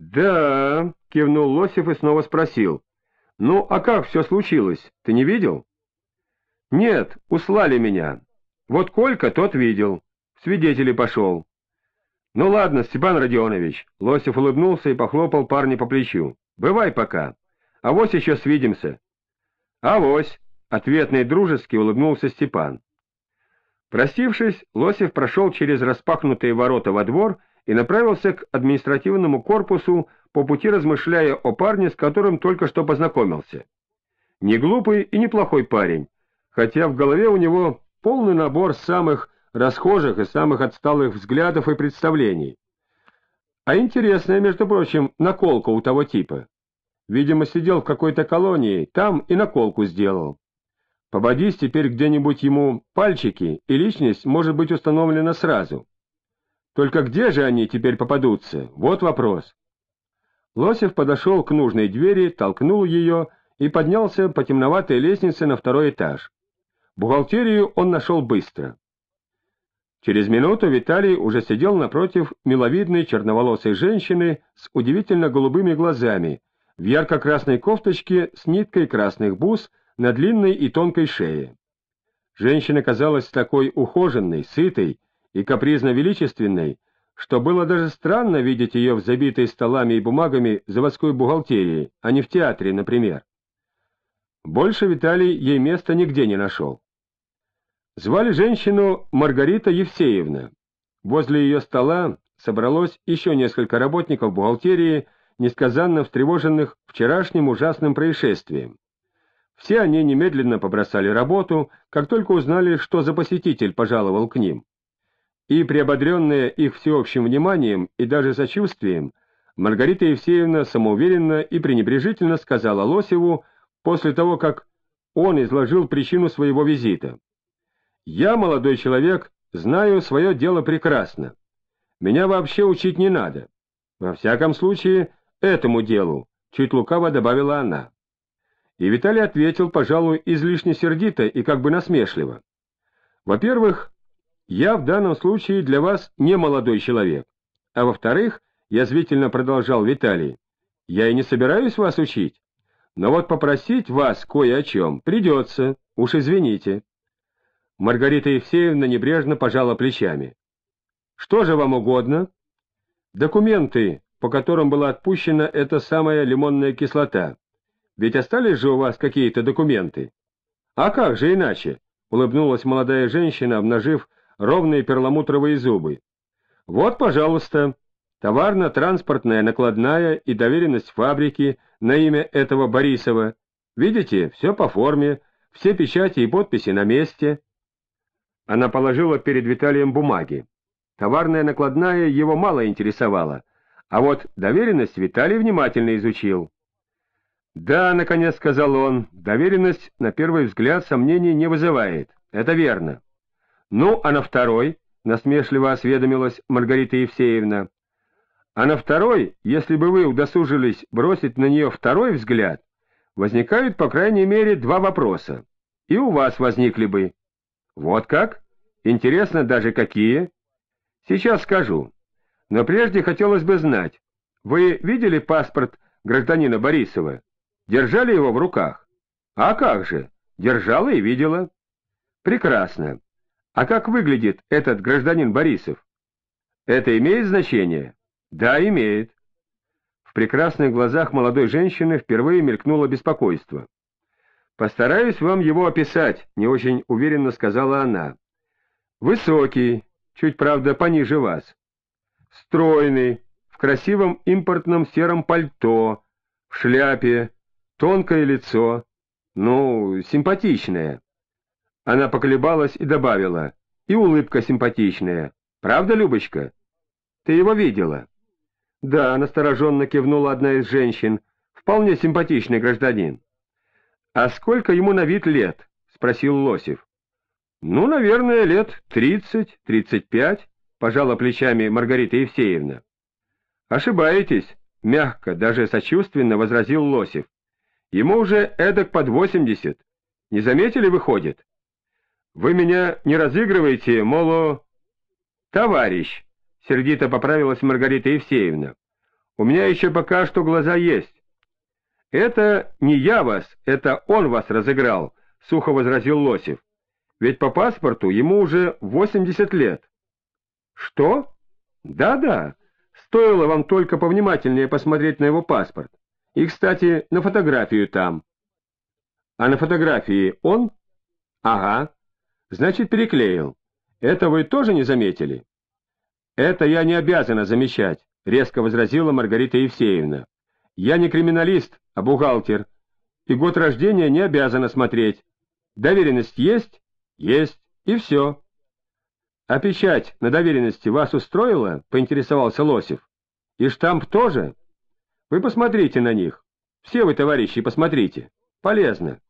«Да», — кивнул Лосев и снова спросил. «Ну, а как все случилось? Ты не видел?» «Нет, услали меня. Вот Колька тот видел. Свидетели пошел». «Ну ладно, Степан Родионович», — Лосев улыбнулся и похлопал парня по плечу. «Бывай пока. Авось еще свидимся». «Авось», — ответно и дружески улыбнулся Степан. Простившись, Лосев прошел через распахнутые ворота во двор и направился к административному корпусу, по пути размышляя о парне, с которым только что познакомился. Не глупый и неплохой парень, хотя в голове у него полный набор самых расхожих и самых отсталых взглядов и представлений. А интересная, между прочим, наколка у того типа. Видимо, сидел в какой-то колонии, там и наколку сделал. Пободись теперь где-нибудь ему пальчики, и личность может быть установлена сразу. Только где же они теперь попадутся? Вот вопрос. Лосев подошел к нужной двери, толкнул ее и поднялся по темноватой лестнице на второй этаж. Бухгалтерию он нашел быстро. Через минуту Виталий уже сидел напротив миловидной черноволосой женщины с удивительно голубыми глазами, в ярко-красной кофточке с ниткой красных бус на длинной и тонкой шее. Женщина казалась такой ухоженной, сытой, и капризно-величественной, что было даже странно видеть ее в забитой столами и бумагами заводской бухгалтерии, а не в театре, например. Больше Виталий ей места нигде не нашел. Звали женщину Маргарита Евсеевна. Возле ее стола собралось еще несколько работников бухгалтерии, несказанно встревоженных вчерашним ужасным происшествием. Все они немедленно побросали работу, как только узнали, что за посетитель пожаловал к ним и, приободренная их всеобщим вниманием и даже сочувствием, Маргарита Евсеевна самоуверенно и пренебрежительно сказала Лосеву после того, как он изложил причину своего визита. «Я, молодой человек, знаю свое дело прекрасно. Меня вообще учить не надо. Во всяком случае, этому делу», — чуть лукаво добавила она. И Виталий ответил, пожалуй, излишне сердито и как бы насмешливо. «Во-первых, я в данном случае для вас не молодой человек. А во-вторых, язвительно продолжал Виталий, я и не собираюсь вас учить. Но вот попросить вас кое о чем придется, уж извините. Маргарита Евсеевна небрежно пожала плечами. Что же вам угодно? Документы, по которым была отпущена эта самая лимонная кислота. Ведь остались же у вас какие-то документы? А как же иначе? Улыбнулась молодая женщина, обнажив ровные перламутровые зубы. Вот, пожалуйста, товарно-транспортная накладная и доверенность фабрики на имя этого Борисова. Видите, все по форме, все печати и подписи на месте. Она положила перед Виталием бумаги. Товарная накладная его мало интересовала, а вот доверенность Виталий внимательно изучил. «Да, — наконец сказал он, — доверенность на первый взгляд сомнений не вызывает. Это верно. «Ну, а на второй?» — насмешливо осведомилась Маргарита Евсеевна. «А на второй, если бы вы удосужились бросить на нее второй взгляд, возникают, по крайней мере, два вопроса. И у вас возникли бы. Вот как? Интересно даже какие? Сейчас скажу. Но прежде хотелось бы знать, вы видели паспорт гражданина Борисова? Держали его в руках? А как же? Держала и видела. Прекрасно. А как выглядит этот гражданин Борисов? Это имеет значение? Да, имеет. В прекрасных глазах молодой женщины впервые мелькнуло беспокойство. «Постараюсь вам его описать», — не очень уверенно сказала она. «Высокий, чуть, правда, пониже вас. Стройный, в красивом импортном сером пальто, в шляпе, тонкое лицо, ну, симпатичное. Она поколебалась и добавила, и улыбка симпатичная. Правда, Любочка? Ты его видела? Да, настороженно кивнула одна из женщин. Вполне симпатичный гражданин. А сколько ему на вид лет? Спросил Лосев. Ну, наверное, лет тридцать, тридцать пять, пожала плечами Маргарита Евсеевна. Ошибаетесь, мягко, даже сочувственно возразил Лосев. Ему уже эдак под восемьдесят. Не заметили, выходит? Вы меня не разыгрываете, моло... Товарищ, — сердито поправилась Маргарита Евсеевна, — У меня еще пока что глаза есть. Это не я вас, это он вас разыграл, — сухо возразил Лосев. Ведь по паспорту ему уже 80 лет. Что? Да-да, стоило вам только повнимательнее посмотреть на его паспорт. И, кстати, на фотографию там. А на фотографии он? Ага. Значит, переклеил. Это вы тоже не заметили? Это я не обязана замечать, резко возразила Маргарита Евсеевна. Я не криминалист, а бухгалтер, и год рождения не обязана смотреть. Доверенность есть? Есть, и все. А печать на доверенности вас устроила? Поинтересовался Лосев. И штамп тоже? Вы посмотрите на них. Все вы, товарищи, посмотрите. Полезно.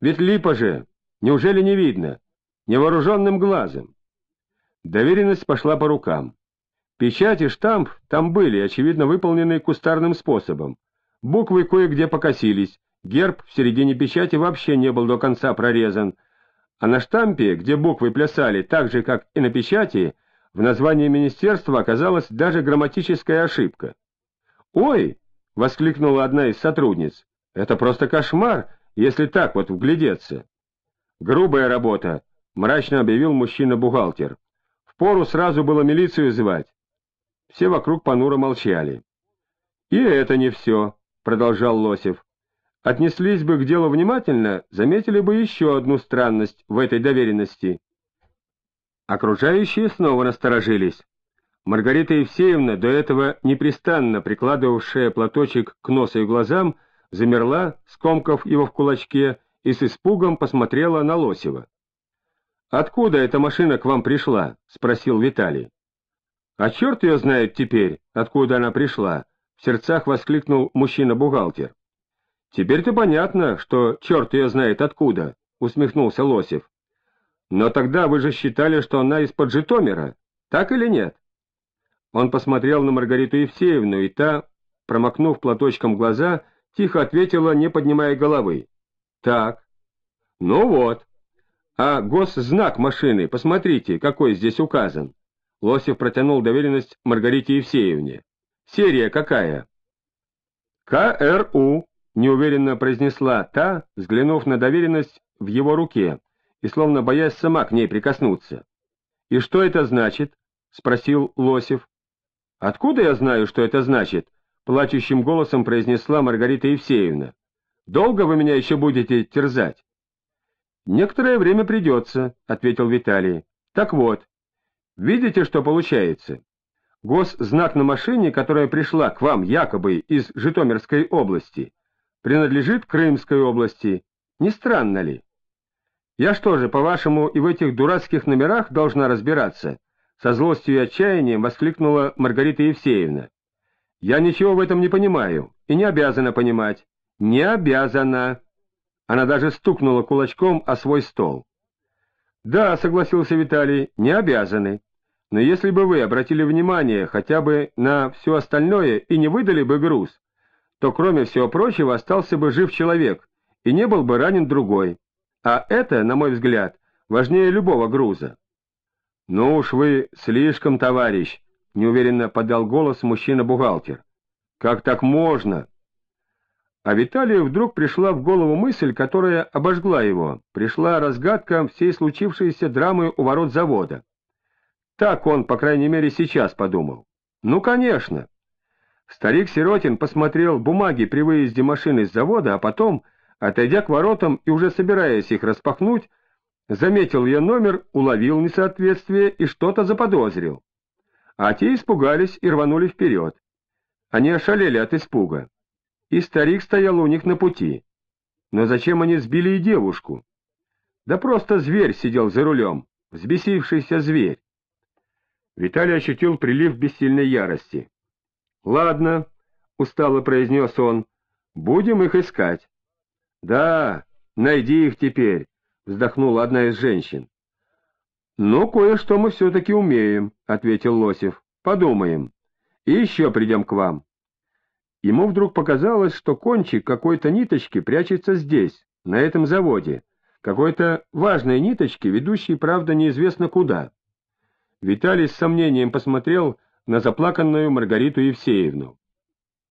Ведь липа же. Неужели не видно? Невооруженным глазом. Доверенность пошла по рукам. Печать и штамп там были, очевидно, выполнены кустарным способом. Буквы кое-где покосились, герб в середине печати вообще не был до конца прорезан, а на штампе, где буквы плясали так же, как и на печати, в названии министерства оказалась даже грамматическая ошибка. «Ой!» — воскликнула одна из сотрудниц. «Это просто кошмар, если так вот вглядеться». «Грубая работа», — мрачно объявил мужчина-бухгалтер. «Впору сразу было милицию звать». Все вокруг понуро молчали. «И это не все», — продолжал Лосев. «Отнеслись бы к делу внимательно, заметили бы еще одну странность в этой доверенности». Окружающие снова насторожились. Маргарита Евсеевна, до этого непрестанно прикладывавшая платочек к носу и глазам, замерла, скомкав его в кулачке, и с испугом посмотрела на Лосева. «Откуда эта машина к вам пришла?» — спросил Виталий. «А черт ее знает теперь, откуда она пришла!» — в сердцах воскликнул мужчина-бухгалтер. «Теперь-то понятно, что черт ее знает откуда», — усмехнулся Лосев. «Но тогда вы же считали, что она из-под Житомира, так или нет?» Он посмотрел на Маргариту Евсеевну, и та, промокнув платочком глаза, тихо ответила, не поднимая головы. «Так». «Ну вот. А госзнак машины, посмотрите, какой здесь указан». Лосев протянул доверенность Маргарите Евсеевне. Серия какая? КРУ, неуверенно произнесла та, взглянув на доверенность в его руке и словно боясь сама к ней прикоснуться. И что это значит? спросил Лосев. Откуда я знаю, что это значит? плачущим голосом произнесла Маргарита Евсеевна. Долго вы меня еще будете терзать? Некоторое время придется, ответил Виталий. Так вот, видите, что получается? Госзнак на машине, которая пришла к вам якобы из Житомирской области, принадлежит Крымской области. Не странно ли? Я что же, по-вашему, и в этих дурацких номерах должна разбираться? Со злостью и отчаянием воскликнула Маргарита Евсеевна. Я ничего в этом не понимаю и не обязана понимать. Не обязана. Она даже стукнула кулачком о свой стол. Да, согласился Виталий, не обязаны. Но если бы вы обратили внимание хотя бы на все остальное и не выдали бы груз, то кроме всего прочего остался бы жив человек и не был бы ранен другой. А это, на мой взгляд, важнее любого груза. «Ну уж вы слишком, товарищ», — неуверенно подал голос мужчина-бухгалтер. «Как так можно?» А Виталию вдруг пришла в голову мысль, которая обожгла его. Пришла разгадка всей случившейся драмы у ворот завода. Так он, по крайней мере, сейчас подумал. Ну, конечно. Старик Сиротин посмотрел бумаги при выезде машины с завода, а потом, отойдя к воротам и уже собираясь их распахнуть, заметил ее номер, уловил несоответствие и что-то заподозрил. А те испугались и рванули вперед. Они ошалели от испуга. И старик стоял у них на пути. Но зачем они сбили и девушку? Да просто зверь сидел за рулем, взбесившийся зверь. Виталий ощутил прилив бессильной ярости. «Ладно», — устало произнес он, — «будем их искать». «Да, найди их теперь», — вздохнула одна из женщин. «Ну, кое-что мы все-таки умеем», — ответил Лосев. «Подумаем. И еще придем к вам». Ему вдруг показалось, что кончик какой-то ниточки прячется здесь, на этом заводе, какой-то важной ниточки, ведущей, правда, неизвестно куда. Виталий с сомнением посмотрел на заплаканную Маргариту Евсеевну.